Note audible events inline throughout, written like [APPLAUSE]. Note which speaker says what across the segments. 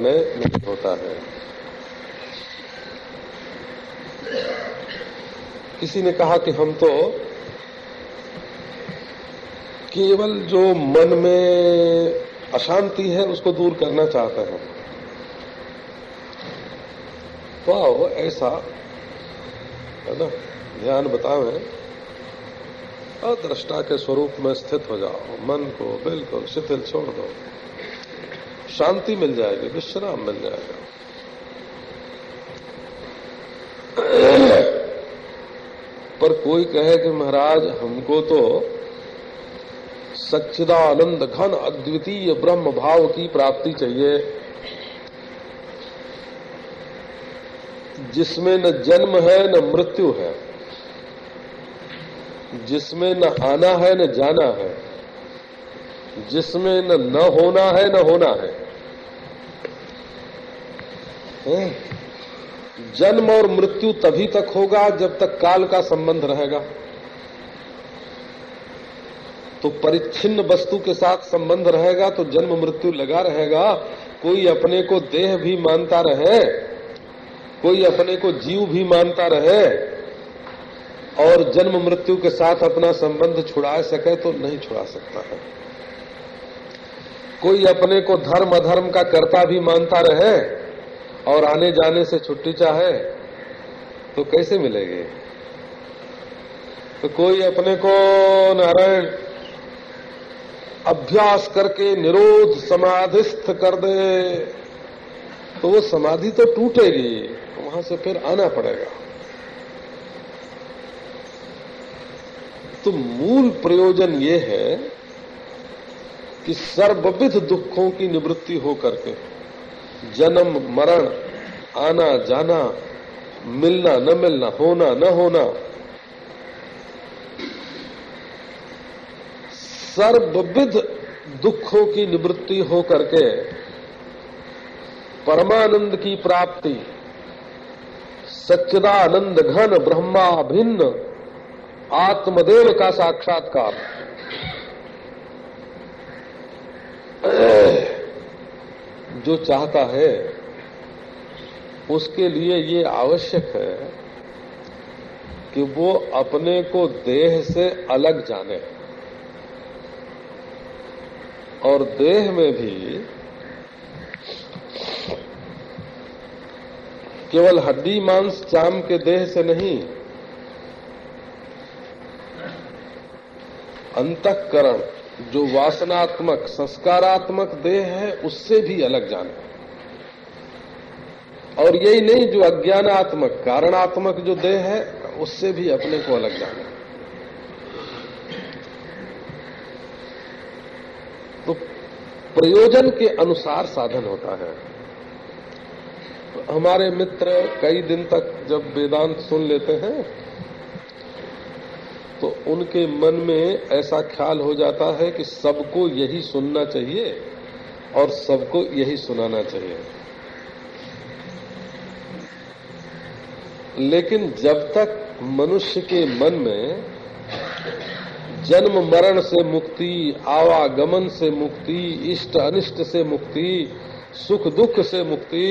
Speaker 1: निर्णय नहीं होता है। किसी ने कहा कि हम तो केवल जो मन में अशांति है, उसको दूर करना चाहते हैं। तो आओ ऐसा, है ना? ध्यान बताओ अदृष्टा के स्वरूप में स्थित हो जाओ। मन को बिल्कुल शिथिल छोड़ दो। शांति मिल जाएगी विश्राम मिल जाएगा। पर कोई कहे कि महाराज हमको तो सच्चिदानंद घन अद्वितीय ब्रह्म भाव की प्राप्ति चाहिए। जिसमें न जन्म है न मृत्यु है। जिसमें न आना है न जाना है। जिसमें न न होना है न होना है, है? जन्म और मृत्यु तभी तक होगा जब तक काल का संबंध रहेगा। तो परिच्छिन्न वस्तु के साथ संबंध रहेगा तो जन्म मृत्यु लगा रहेगा। कोई अपने को देह भी मानता रहे, कोई अपने को जीव भी मानता रहे, और जन्म मृत्यु के साथ अपना संबंध छुड़ा सके तो नहीं छुड़ा सकता है। कोई अपने को धर्म अधर्म का कर्ता भी मानता रहे और आने जाने से छुट्टी चाहे तो कैसे मिलेगी? तो कोई अपने को नारायण, अभ्यास करके निरोध समाधिस्थ कर दे तो वो समाधि तो टूटेगी, वहाँ से फिर आना पड़ेगा। तो मूल प्रयोजन ये है कि सर्वविध दुखों की निवृत्ति हो करके जन्म, मरण, आना, जाना, मिलना, न मिलना, होना, न होना। सर्वविध दुखों की निवृत्ति हो करके परमानंद की प्राप्ति, सच्चिदानंद घन ब्रह्मा भिन्न आत्मदेव का साक्षात्कार। जो चाहता है, उसके लिए ये आवश्यक है कि वो अपने को देह से अलग जाने। और देह में भी केवल हड्डी, मांस, चाम के देह से नहीं, अंतकरण जो वासनात्मक, संस्कारात्मक देह है, उससे भी अलग जाने। और यही नहीं, जो अज्ञानात्मक, कारणात्मक जो देह है, उससे भी अपने को अलग जाने। तो प्रयोजन के अनुसार साधन होता है। तो हमारे मित्र कई दिन तक जब वेदांत सुन लेते हैं तो उनके मन में ऐसा ख्याल हो जाता है कि सबको यही सुनना चाहिए और सबको यही सुनाना चाहिए। लेकिन जब तक मनुष्य के मन में जन्म मरण से मुक्ति, आवागमन से मुक्ति, इष्ट अनिष्ट से मुक्ति, सुख दुख से मुक्ति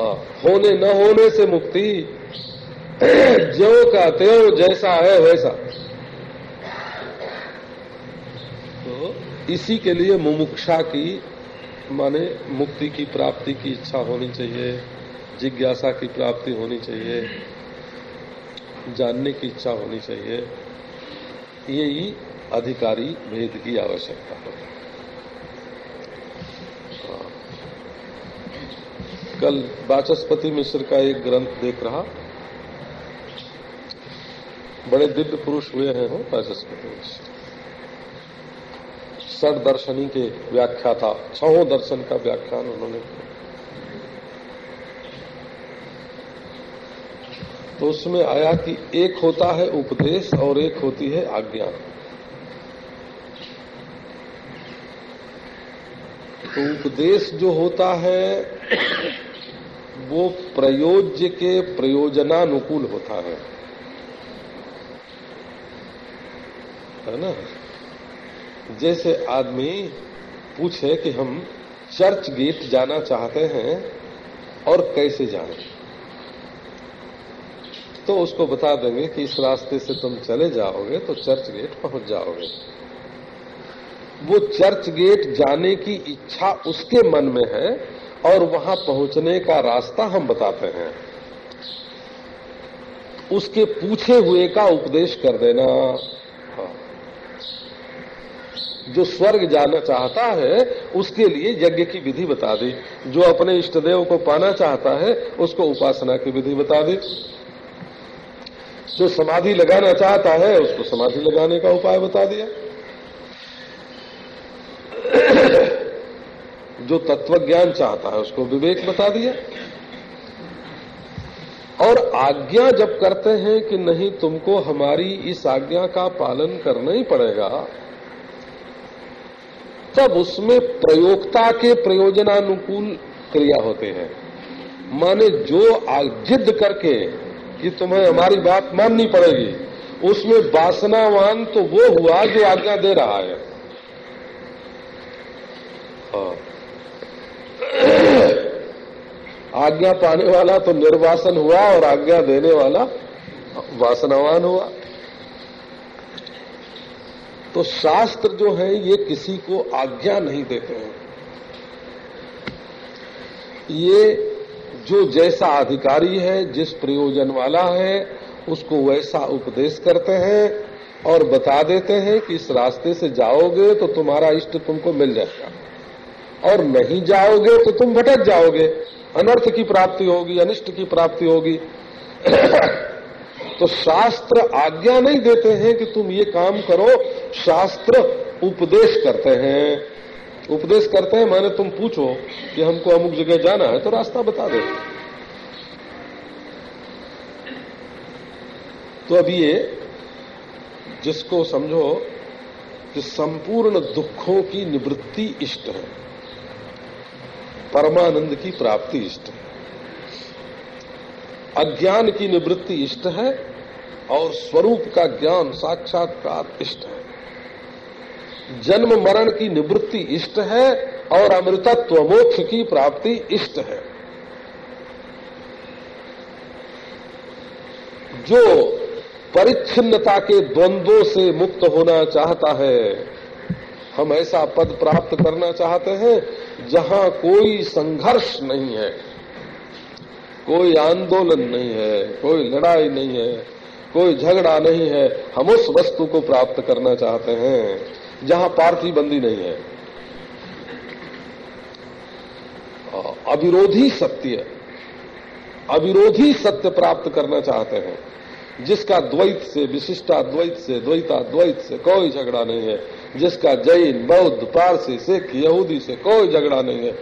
Speaker 1: होने न होने से मुक्ति जो का त्यो जैसा है वैसा। तो इसी के लिए मुमुक्षा की, माने मुक्ति की प्राप्ति की इच्छा होनी चाहिए, जिज्ञासा की प्राप्ति होनी चाहिए, जानने की इच्छा होनी चाहिए, यही अधिकारी भेद की आवश्यकता है। हाँ। कल वाचस्पति मिश्र का एक ग्रंथ देख रहा। बड़े दिव्य पुरुष हुए हैं हो वाचस्पति षड दर्शनी के व्याख्या था, छहों दर्शन का व्याख्यान उन्होंने किया। तो उसमें आया कि एक होता है उपदेश और एक होती है आज्ञा। तो उपदेश जो होता है, वो प्रयोज्य के प्रयोजनानुकूल होता है। है ना? जैसे आदमी पूछे कि हम चर्च गेट जाना चाहते हैं और कैसे जाने तो उसको बता देंगे कि इस रास्ते से तुम चले जाओगे तो चर्च गेट पहुँच जाओगे। वो चर्च गेट जाने की इच्छा उसके मन में है और वहाँ पहुँचने का रास्ता हम बताते हैं। उसके पूछे हुए का उपदेश कर देना। जो स्वर्ग जाना चाहता है, उसके लिए यज्ञ की विधि बता दी। जो अपने इष्ट देव को पाना चाहता है, उसको उपासना की विधि बता दी। जो समाधि लगाना चाहता है, उसको समाधि लगाने का उपाय बता दिया। जो तत्व ज्ञान चाहता है, उसको विवेक बता दिया। और आज्ञा जब करते हैं कि नहीं, तुमको हमारी इस आज्ञा का पालन करना ही पड़ेगा। तब उसमें प्रयोगता के प्रयोजनानुकूल क्रिया होते हैं, माने जो जिद करके कि तुम्हें हमारी बात माननी पड़ेगी, उसमें वासनावान तो वो हुआ जो आज्ञा दे रहा है हाँ। [COUGHS] आज्ञा पाने वाला तो निर्वासन हुआ और आज्ञा देने वाला वासनावान हुआ तो शास्त्र जो है, ये किसी को आज्ञा नहीं देते हैं। ये जो जैसा अधिकारी है, जिस प्रयोजन वाला है, उसको वैसा उपदेश करते हैं और बता देते हैं कि इस रास्ते से जाओगे तो तुम्हारा इष्ट तुमको मिल जाएगा। और नहीं जाओगे तो तुम भटक जाओगे। अनर्थ की प्राप्ति होगी, अनिष्ट की प्राप्ति होगी। [COUGHS] तो शास्त्र आज्ञा नहीं देते हैं कि तुम ये काम करो शास्त्र उपदेश करते हैं। उपदेश करते हैं, मैंने तुम पूछो कि हमको अमुक जगह जाना है तो रास्ता बता दे। तो अब ये, जिसको समझो, कि संपूर्ण दुखों की निवृत्ति इष्ट है। परमानंद की प्राप्ति इष्ट है। अज्ञान की निवृत्ति इष्ट है, और स्वरूप का ज्ञान साक्षात्कार इष्ट है। जन्म मरण की निवृत्ति इष्ट है और अमृतत्व मोक्ष की प्राप्ति इष्ट है। जो परिच्छिन्नता के द्वंद्वों से मुक्त होना चाहता है, हम ऐसा पद प्राप्त करना चाहते हैं जहाँ कोई संघर्ष नहीं है, कोई आंदोलन नहीं है, कोई लड़ाई नहीं है, कोई झगड़ा नहीं है। हम उस वस्तु को प्राप्त करना चाहते हैं। जहाँ पार्थी बंदी नहीं है। अविरोधी सत्य अविरोधी सत्य प्राप्त करना चाहते हैं, जिसका द्वैत से विशिष्टा, द्वैत से द्वैता, द्वैत से कोई झगड़ा नहीं है, जिसका जैन, बौद्ध, पारसी, सिख, यहूदी से कोई झगड़ा नहीं है,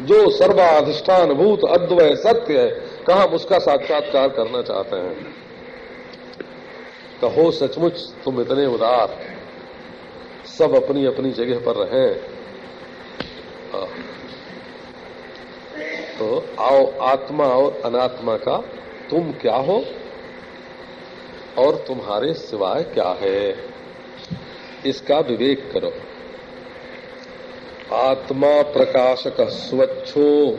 Speaker 1: जो सर्वाधिष्ठान भूत अद्वय सत्य है, कहा उसका साक्षात्कार करना चाहते हैं। कहो सचमुच तुम इतने उदार। सब अपनी अपनी जगह पर रहें। तो आओ आत्मा और अनात्मा का, तुम क्या हो? और तुम्हारे सिवाय क्या है? इसका विवेक करो। आत्मा प्रकाशक स्वच्छो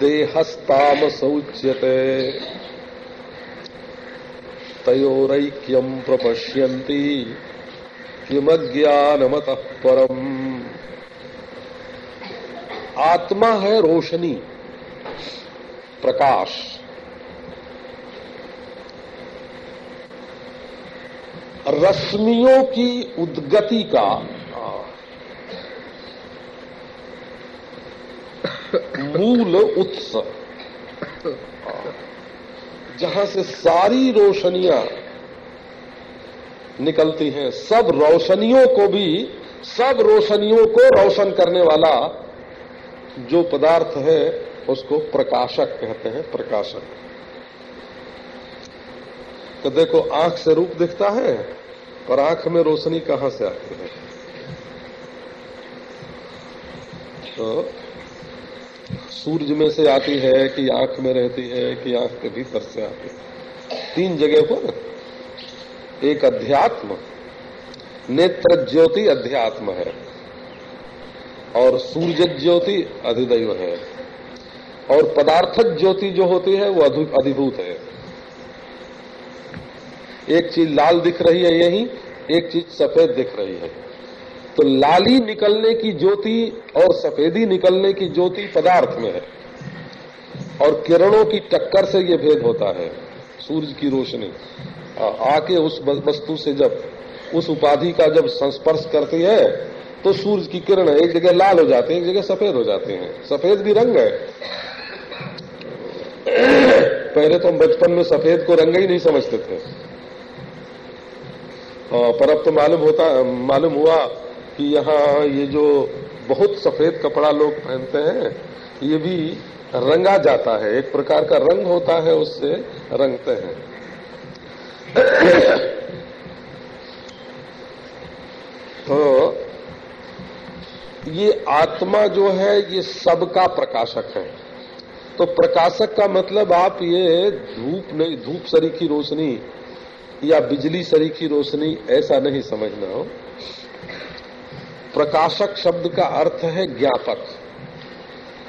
Speaker 1: देहस्ताम सौच्यते तयोरक्यम प्रपश्यन्ति। किमज्ञानमत परम आत्मा है रोशनी, प्रकाश। रश्मियों की उद्गति का, मूल उत्स। जहाँ से सारी रोशनियाँ निकलती हैं। सब रोशनियों को भी, सब रोशनियों को रोशन करने वाला जो पदार्थ है, उसको प्रकाशक कहते हैं, प्रकाशक। तो देखो, आँख से रूप दिखता है, और आँख में रोशनी कहाँ से आती है? तो सूरज में से आती है कि आँख में रहती है, कि आँख के भीतर से आती है। तीन जगह पर एक अध्यात्म, नेत्र ज्योति अध्यात्म है और सूर्य ज्योति अधिदैव है और पदार्थक ज्योति जो होती है वो अधिभूत है। एक चीज़ लाल दिख रही है यही, एक चीज़ सफ़ेद दिख रही है। तो लाली निकलने की ज्योति और सफेदी निकलने की ज्योति पदार्थ में है और किरणों की टक्कर से ये भेद होता है। सूर्य की रोशनी। आके उस वस्तु से जब, उस उपाधि का जब संस्पर्श करती है तो सूर्य की किरण एक जगह लाल हो जाते हैं, एक जगह सफ़ेद हो जाते हैं। सफ़ेद भी रंग है। पहले तो हम बचपन में सफ़ेद को रंग ही नहीं समझते थे। पर अब तो मालूम होता, मालूम हुआ कि यहाँ ये जो बहुत सफ़ेद कपड़ा लोग पहनते हैं, ये भी रंगा जाता है, एक प्रकार का रंग होता है, उससे रंगते हैं। तो ये आत्मा जो है, ये सबका प्रकाशक है। तो प्रकाशक का मतलब आप ये धूप नहीं, धूप सरी की रोशनी या बिजली सरी की रोशनी, ऐसा नहीं समझना हो। प्रकाशक शब्द का अर्थ है ज्ञापक।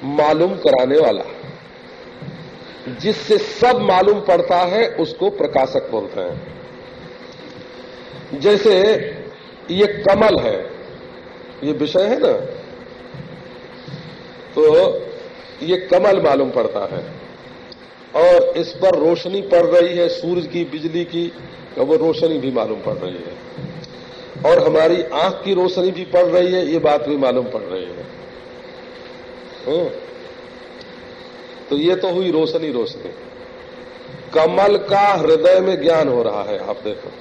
Speaker 1: मालूम कराने वाला। जिससे सब मालूम पड़ता है, उसको प्रकाशक बोलते हैं। जैसे ये कमल है, ये विषय है ना? तो ये कमल मालूम पड़ता है। और इस पर रोशनी पड़ रही है, सूरज की, बिजली की तो वो रोशनी भी मालूम पड़ रही है। और हमारी आँख की रोशनी भी पड़ रही है, ये बात भी मालूम पड़ रही है। तो ये तो हुई रोशनी रोशनी। कमल का हृदय में ज्ञान हो रहा है, आप देखो।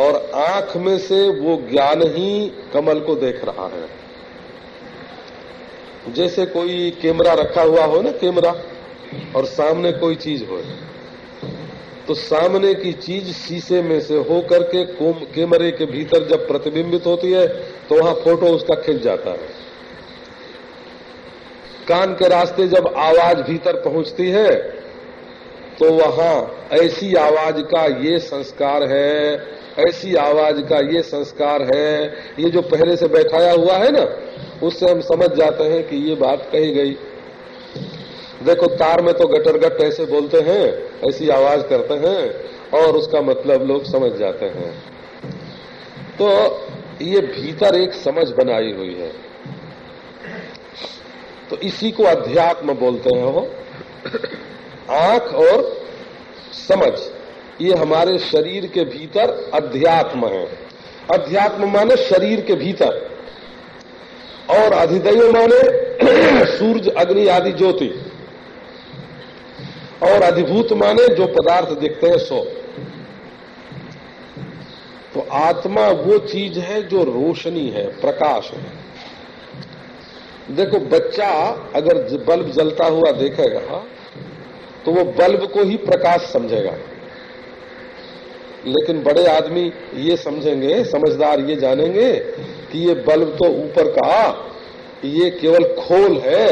Speaker 1: और आँख में से वो ज्ञान ही कमल को देख रहा है। जैसे कोई कैमरा रखा हुआ हो ना कैमरा, और सामने कोई चीज़ हो। तो सामने की चीज़ शीशे में से होकर के कैमरे के भीतर जब प्रतिबिंबित होती है तो वहाँ फ़ोटो उसका खिंच जाता है। कान के रास्ते जब आवाज़ भीतर पहुँचती है तो वहाँ ऐसी आवाज़ का ये संस्कार है, ऐसी आवाज़ का ये संस्कार है, ये जो पहले से बैठाया हुआ है ना, उससे हम समझ जाते हैं कि ये बात कही गई। देखो, तार में तो गटरगट ऐसे बोलते हैं, ऐसी आवाज़ करते हैं, और उसका मतलब लोग समझ जाते हैं। तो ये भीतर एक समझ बनाई हुई है। तो इसी को अध्यात्म बोलते हैं वो। आँख और समझ, ये हमारे शरीर के भीतर अध्यात्म है। अध्यात्म माने शरीर के भीतर। और अधिदय माने [CLEARS THROAT] सूर्य, अग्नि आदि ज्योति। और अधिभूत माने जो पदार्थ दिखते हैं सो। तो आत्मा वो चीज़ है जो रोशनी है, प्रकाश है। देखो, बच्चा अगर बल्ब जलता हुआ देखेगा तो वो बल्ब को ही प्रकाश समझेगा। लेकिन बड़े आदमी ये समझेंगे, समझदार ये जानेंगे कि ये बल्ब तो ऊपर का, ये केवल खोल है,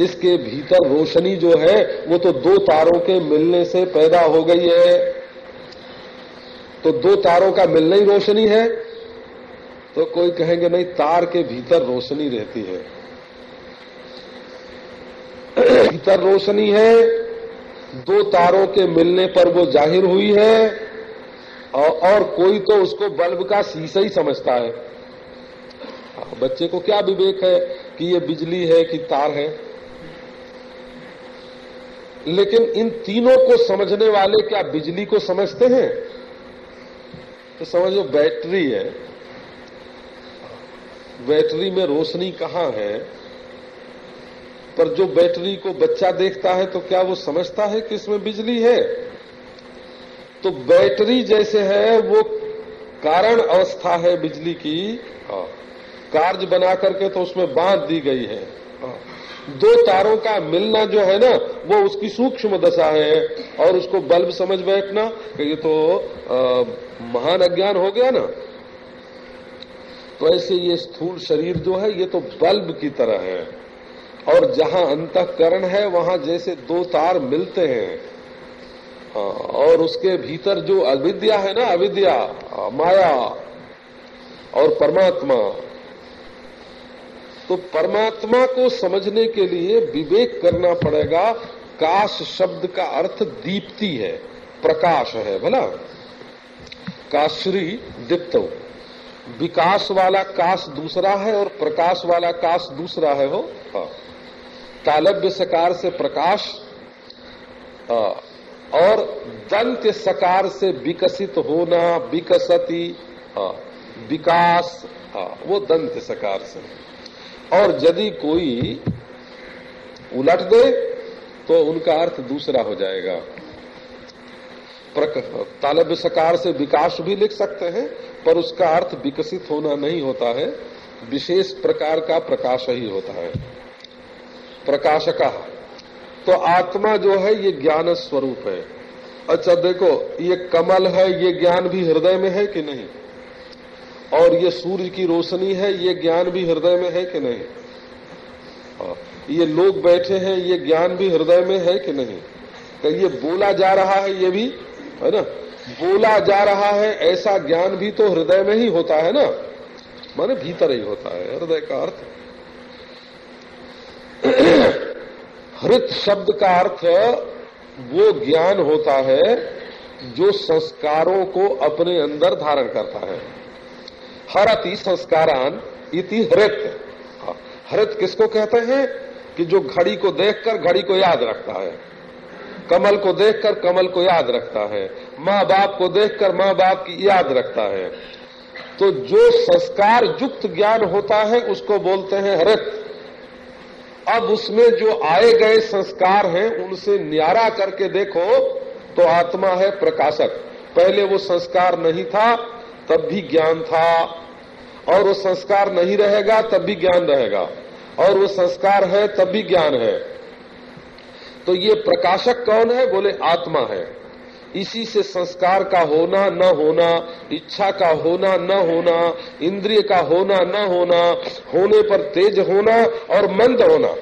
Speaker 1: इसके भीतर रोशनी जो है, वो तो दो तारों के मिलने से पैदा हो गई है। तो दो तारों का मिलना ही रोशनी है। तो कोई कहेंगे, नहीं, तार के भीतर रोशनी रहती है। भीतर रोशनी है। दो तारों के मिलने पर वो ज़ाहिर हुई है। और, कोई तो उसको बल्ब का शीशा ही समझता है। बच्चे को क्या विवेक है कि ये बिजली है कि तार है? लेकिन इन तीनों को समझने वाले क्या बिजली को समझते हैं? तो समझो बैटरी है। बैटरी में रोशनी कहाँ है? पर जो बैटरी को बच्चा देखता है तो क्या वो समझता है कि इसमें बिजली है? तो बैटरी जैसे है वो कारण अवस्था है बिजली की। हाँ। कार्य बना करके तो उसमें बाँध दी गई है। हाँ। दो तारों का मिलना जो है ना वो उसकी सूक्ष्म दशा है और उसको बल्ब समझ बैठना ये तो आ, महान अज्ञान हो गया ना। तो ऐसे ये स्थूल शरीर जो है ये तो बल्ब की तरह है। और जहाँ अंतकरण है वहाँ जैसे दो तार मिलते हैं। हाँ, और उसके भीतर जो अविद्या है ना अविद्या माया और परमात्मा। तो परमात्मा को समझने के लिए विवेक करना पड़ेगा काश शब्द का अर्थ दीप्ति है प्रकाश है भला काश्री दीप्त। विकास वाला काश दूसरा है और प्रकाश वाला काश दूसरा है हो हाँ। तालब्य सकार से प्रकाश। और दंत सकार से विकसित होना, विकसती। विकास वो दंत सकार से और यदि कोई उलट दे तो उनका अर्थ दूसरा हो जाएगा तालब्य सकार से विकास भी लिख सकते हैं, पर उसका अर्थ विकसित होना नहीं होता है विशेष प्रकार का प्रकाश ही होता है प्रकाशका। तो आत्मा जो है ये ज्ञान स्वरूप है। अच्छा देखो ये कमल है ये ज्ञान भी हृदय में है कि नहीं? और ये सूर्य की रोशनी है ये ज्ञान भी हृदय में है कि नहीं? हाँ, ये लोग बैठे हैं ये ज्ञान भी हृदय में है कि नहीं? तो ये बोला जा रहा है ये भी है ना? बोला जा रहा है ऐसा ज्ञान भी तो हृदय में ही होता है ना? माने भीतर ही होता है हृदय का अर्थ। हृत शब्द का अर्थ वो ज्ञान होता है जो संस्कारों को अपने अंदर धारण करता है। हरति संस्कारान इति हृत हृत किसको कहते हैं? कि जो घड़ी को देखकर घड़ी को याद रखता है। कमल को देखकर कमल को याद रखता है। माँ बाप को देखकर माँ बाप की याद रखता है। तो जो संस्कार युक्त ज्ञान होता है, उसको बोलते हैं हृत अब उसमें जो आए गए संस्कार हैं, उनसे न्यारा करके देखो तो आत्मा है प्रकाशक। पहले वो संस्कार नहीं था, तब भी ज्ञान था। और वो संस्कार नहीं रहेगा, तब भी ज्ञान रहेगा। और वो संस्कार है, तब भी ज्ञान है। तो ये प्रकाशक कौन है? बोले, आत्मा है। इसी से संस्कार का होना, न होना, इच्छा का होना, न होना, इंद्रिय का होना, न होना, होने पर तेज होना और मंद होना।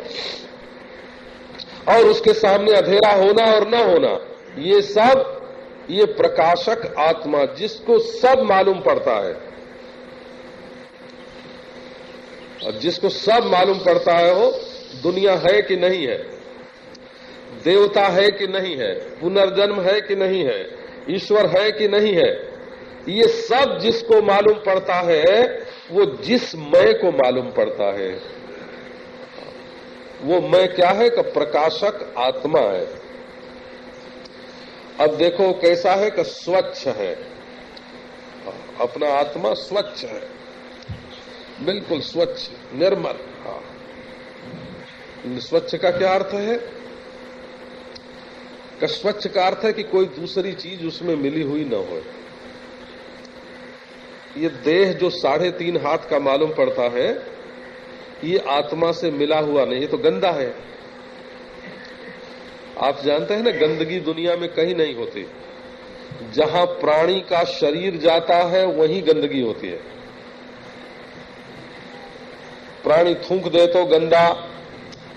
Speaker 1: और उसके सामने अधेरा होना और न होना। ये सब, ये प्रकाशक आत्मा जिसको सब मालूम पड़ता है। और जिसको सब मालूम पड़ता है वो दुनिया है कि नहीं है। देवता है कि नहीं है? पुनर्जन्म है कि नहीं है? ईश्वर है कि नहीं है? ये सब जिसको मालूम पड़ता है, वो जिस मैं को मालूम पड़ता है। वो मैं क्या है? कि प्रकाशक आत्मा है। अब देखो कैसा है कि स्वच्छ है। अपना आत्मा स्वच्छ है। बिल्कुल स्वच्छ, निर्मल। हाँ। स्वच्छ का क्या अर्थ है? का स्वच्छ का अर्थ है कि कोई दूसरी चीज़ उसमें मिली हुई न हो। ये देह जो साढ़े तीन हाथ का मालूम पड़ता है, ये आत्मा से मिला हुआ नहीं, ये तो गंदा है। आप जानते हैं ना, गंदगी दुनिया में कहीं नहीं होती। जहाँ प्राणी का शरीर जाता है, वहीं गंदगी होती है। प्राणी थूक दे तो गंदा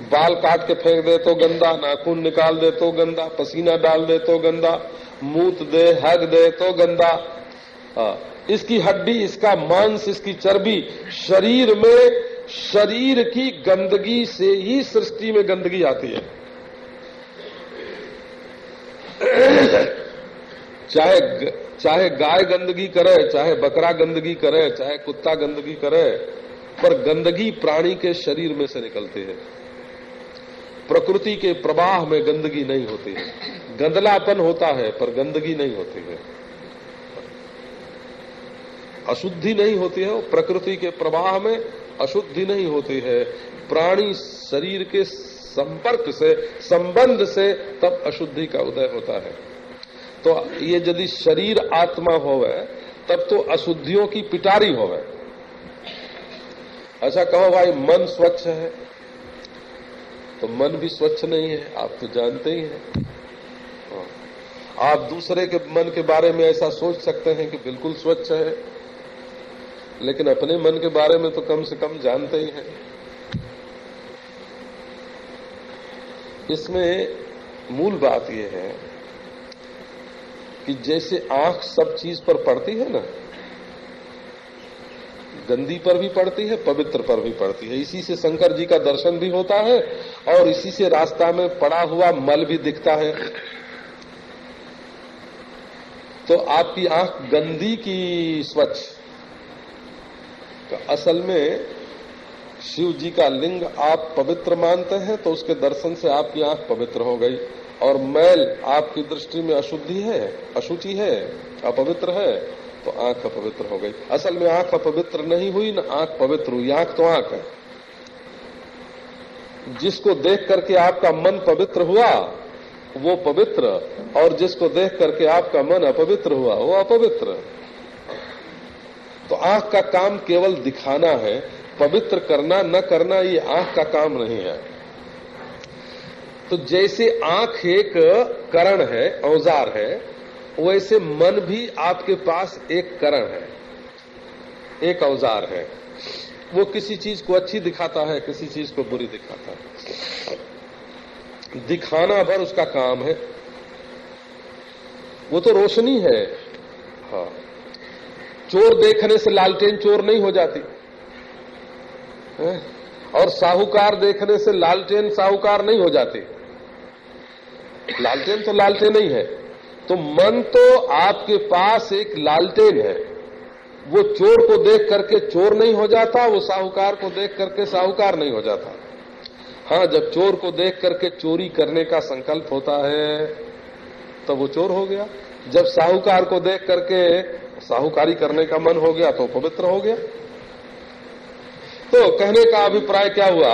Speaker 1: बाल काट के फेंक दे तो गंदा, नाखून निकाल दे तो गंदा, पसीना डाल दे तो गंदा, मूत दे, हग दे तो गंदा। इसकी हड्डी, इसका मांस, इसकी चर्बी शरीर में, शरीर की गंदगी से ही सृष्टि में गंदगी आती है। चाहे चाहे गाय गंदगी करे, चाहे बकरा गंदगी करे, चाहे कुत्ता गंदगी करे, पर गंदगी प्राणी के शरीर में से निकलती है। प्रकृति के प्रवाह में गंदगी नहीं होती। है गंदलापन होता है, पर गंदगी नहीं होती है। अशुद्धि नहीं होती है, प्रकृति के प्रवाह में अशुद्धि नहीं होती है। प्राणी शरीर के संपर्क से, संबंध से तब अशुद्धि का उदय होता है। तो ये यदि शरीर आत्मा होवे, तब तो अशुद्धियों की पिटारी होवे। अच्छा कहो, भाई, मन स्वच्छ है तो मन भी स्वच्छ नहीं है, आप तो जानते ही हैं हाँ। आप दूसरे के मन के बारे में ऐसा सोच सकते हैं कि बिल्कुल स्वच्छ है, लेकिन अपने मन के बारे में तो कम से कम जानते ही हैं इसमें मूल बात यह है कि जैसे आँख सब चीज़ पर पड़ती है ना गंदी पर भी पड़ती है, पवित्र पर भी पड़ती है। इसी से शंकर जी का दर्शन भी होता है और इसी से रास्ता में पड़ा हुआ मल भी दिखता है। तो आपकी आँख गंदी की स्वच्छ। तो असल में शिव जी का लिंग आप पवित्र मानते हैं तो उसके दर्शन से आपकी आँख पवित्र हो गई। और मैल आपकी दृष्टि में अशुद्धि है, अशुचि है, अपवित्र है। तो आँख अपवित्र हो गई। असल में आँख अपवित्र नहीं हुई, ना आँख पवित्र हुई। आँख तो आँख है। जिसको देख करके आपका मन पवित्र हुआ, वो पवित्र। और जिसको देख करके आपका मन अपवित्र हुआ, वो अपवित्र। तो आँख का काम केवल दिखाना है। पवित्र करना, न करना, ये आँख का काम नहीं है। तो जैसे आँख एक करण है, औज़ार है वैसे मन भी आपके पास एक करण है, एक औज़ार है। वो किसी चीज़ को अच्छी दिखाता है, किसी चीज़ को बुरी दिखाता है। दिखाना भर उसका काम है। वो तो रोशनी है। हाँ। चोर देखने से लालटेन चोर नहीं हो जाती। है? और साहूकार देखने से लालटेन साहूकार नहीं हो जाती। लालटेन तो लालटेन नहीं है। तो मन तो आपके पास एक लालटेन है। वो चोर को देख करके चोर नहीं हो जाता, वो साहूकार को देख करके साहूकार नहीं हो जाता। हाँ जब चोर को देख करके चोरी करने का संकल्प होता है तो वो चोर हो गया। जब साहूकार को देख करके साहूकारी करने का मन हो गया तो पवित्र हो गया। तो कहने का अभिप्राय क्या हुआ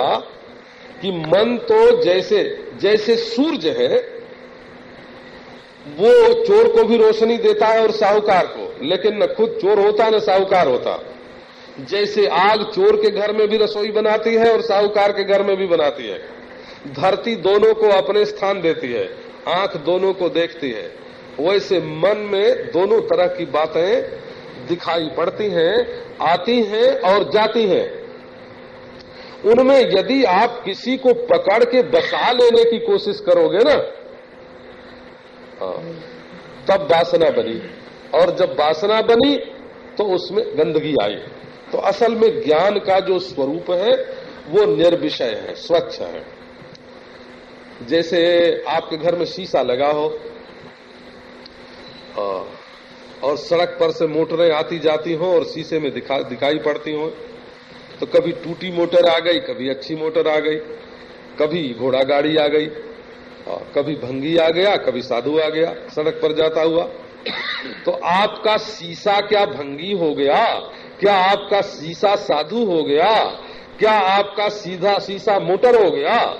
Speaker 1: कि मन तो जैसे जैसे सूर्य है वो चोर को भी रोशनी देता है और साहूकार को, लेकिन न खुद चोर होता, न साहूकार होता। जैसे आग चोर के घर में भी रसोई बनाती है और साहूकार के घर में भी बनाती है। धरती दोनों को अपने स्थान देती है, आँख दोनों को देखती है। वैसे मन में दोनों तरह की बातें दिखाई पड़ती हैं, आती हैं और जाती हैं। उनमें यदि आप किसी को पकड़ के बसा लेने की कोशिश करोगे ना हाँ, तब वासना बनी। और जब वासना बनी तो उसमें गंदगी आई। तो असल में ज्ञान का जो स्वरूप है वो निर्विषय है स्वच्छ है। जैसे आपके घर में शीशा लगा हो और सड़क पर से मोटरें आती जाती हो और शीशे में दिखा, दिखाई पड़ती हो तो कभी टूटी मोटर आ गई कभी अच्छी मोटर आ गई कभी घोड़ा गाड़ी आ गई। कभी भंगी आ गया, कभी साधु आ गया, सड़क पर जाता हुआ। तो आपका शीशा क्या भंगी हो गया? क्या आपका शीशा साधु हो गया? क्या आपका सीधा शीशा मोटर हो गया?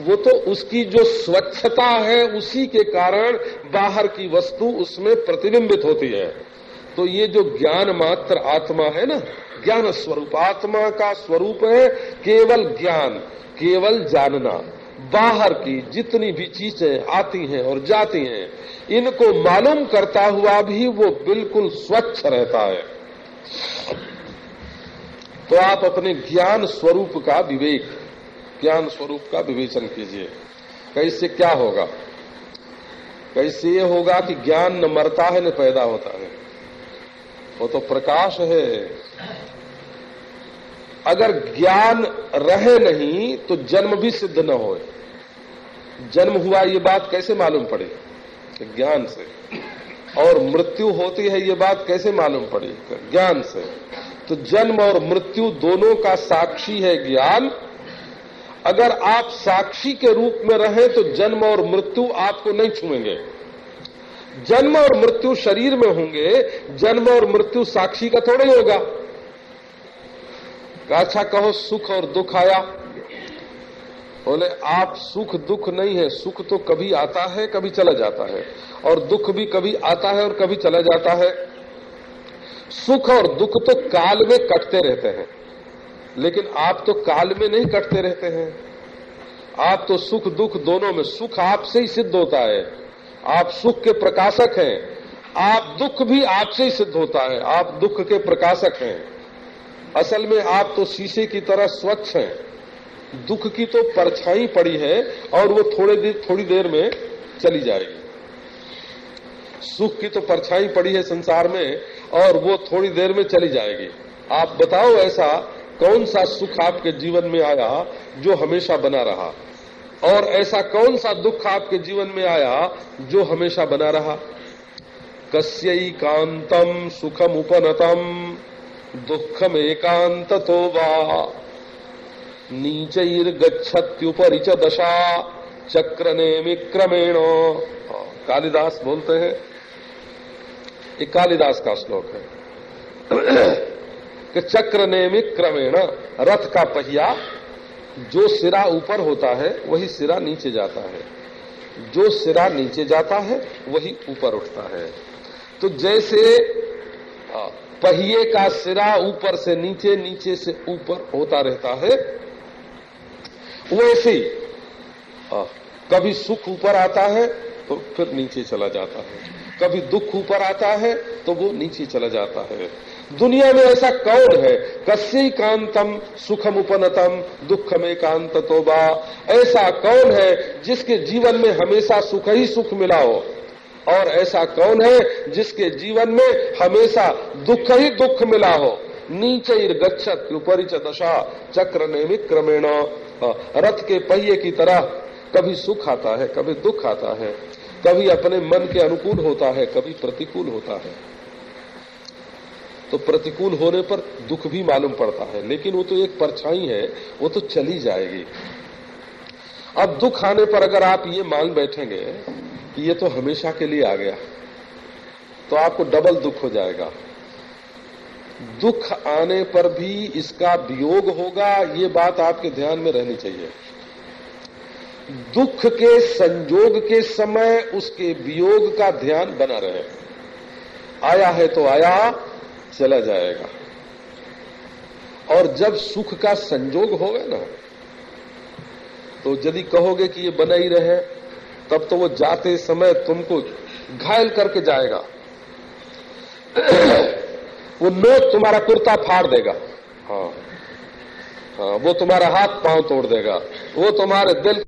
Speaker 1: वो तो उसकी जो स्वच्छता है, उसी के कारण बाहर की वस्तु उसमें प्रतिबिंबित होती है। तो ये जो ज्ञान मात्र आत्मा है ना, ज्ञान स्वरूप, आत्मा का स्वरूप है केवल ज्ञान, केवल जानना। बाहर की जितनी भी चीज़ें आती हैं और जाती हैं, इनको मालूम करता हुआ भी वो बिल्कुल स्वच्छ रहता है। तो आप अपने ज्ञान स्वरूप का विवेक, ज्ञान स्वरूप का विवेचन कीजिए। कैसे क्या होगा? कैसे ये होगा कि ज्ञान न मरता है, न पैदा होता है? वो तो प्रकाश है। अगर ज्ञान रहे नहीं तो जन्म भी सिद्ध न हो जन्म हुआ, ये बात कैसे मालूम पड़े? ज्ञान से। और मृत्यु होती है, ये बात कैसे मालूम पड़ी? ज्ञान से। तो जन्म और मृत्यु दोनों का साक्षी है ज्ञान। अगर आप साक्षी के रूप में रहे तो जन्म और मृत्यु आपको नहीं छुएँगे। जन्म और मृत्यु शरीर में होंगे, जन्म और मृत्यु साक्षी का थोड़ा ही होगा। अच्छा कहो, सुख और दुख आया। बोले, आप सुख दुख नहीं है, सुख तो कभी आता है, कभी चला जाता है। और दुख भी कभी आता है और कभी चला जाता है। सुख और दुख तो काल में कटते रहते हैं। लेकिन आप तो काल में नहीं कटते रहते हैं। आप तो सुख दुख दोनों में, सुख आपसे ही सिद्ध होता है। आप सुख के प्रकाशक हैं। आप दुख भी आपसे ही सिद्ध होता है। आप दुख के प्रकाशक हैं। असल में आप तो शीशे की तरह स्वच्छ हैं। दुख की तो परछाई पड़ी है और वो थोड़े देर थोड़ी देर में चली जाएगी। सुख की तो परछाई पड़ी है संसार में और वो थोड़ी देर में चली जाएगी। आप बताओ ऐसा कौन सा सुख आपके जीवन में आया जो हमेशा बना रहा? और ऐसा कौन सा दुख आपके जीवन में आया जो हमेशा बना रहा? कस्य कांतम सुखम उपनतम दुखम एकांत तो वा। नीचर्गछत्युपरि च दशा चक्र ने विक्रमेण कालिदास बोलते हैं, ये कालिदास का श्लोक है। कि चक्र ने क्रमेण रथ का पहिया, जो सिरा ऊपर होता है, वही सिरा नीचे जाता है। जो सिरा नीचे जाता है, वही ऊपर उठता है। तो जैसे पहिए का सिरा ऊपर से नीचे नीचे से ऊपर होता रहता है। वैसे ही कभी सुख ऊपर आता है तो फिर नीचे चला जाता है। कभी दुख ऊपर आता है तो वो नीचे चला जाता है। दुनिया में ऐसा कौन है? कस्य कांतम सुखम उपनतम दुख दुखम एकांत तोबा। ऐसा कौन है जिसके जीवन में हमेशा सुख ही सुख मिला हो? और ऐसा कौन है जिसके जीवन में हमेशा दुख ही दुख मिला हो? नीचे गच्छत ऊपरी च दशा, चक्र नियमित क्रमेण। रथ के पहिए की तरह कभी सुख आता है, कभी दुख आता है, कभी अपने मन के अनुकूल होता है, कभी प्रतिकूल होता है। तो प्रतिकूल होने पर दुख भी मालूम पड़ता है, लेकिन वो तो एक परछाई है, वो तो चली जाएगी। अब दुख आने पर अगर आप ये मान बैठेंगे कि ये तो हमेशा के लिए आ गया। तो आपको डबल दुख हो जाएगा। दुख आने पर भी इसका वियोग होगा, ये बात आपके ध्यान में रहनी चाहिए। दुख के संजोग के समय उसके वियोग का ध्यान बना रहे। आया है तो आया, चला जाएगा। और जब सुख का संजोग होगा ना तो यदि कहोगे कि ये बना ही रहे तब तो वो जाते समय तुमको घायल करके जाएगा। [CLEARS THROAT] वो नोट तुम्हारा कुर्ता फाड़ देगा। हाँ। हाँ वो तुम्हारा हाथ पाँव तोड़ देगा। वो तुम्हारे दिल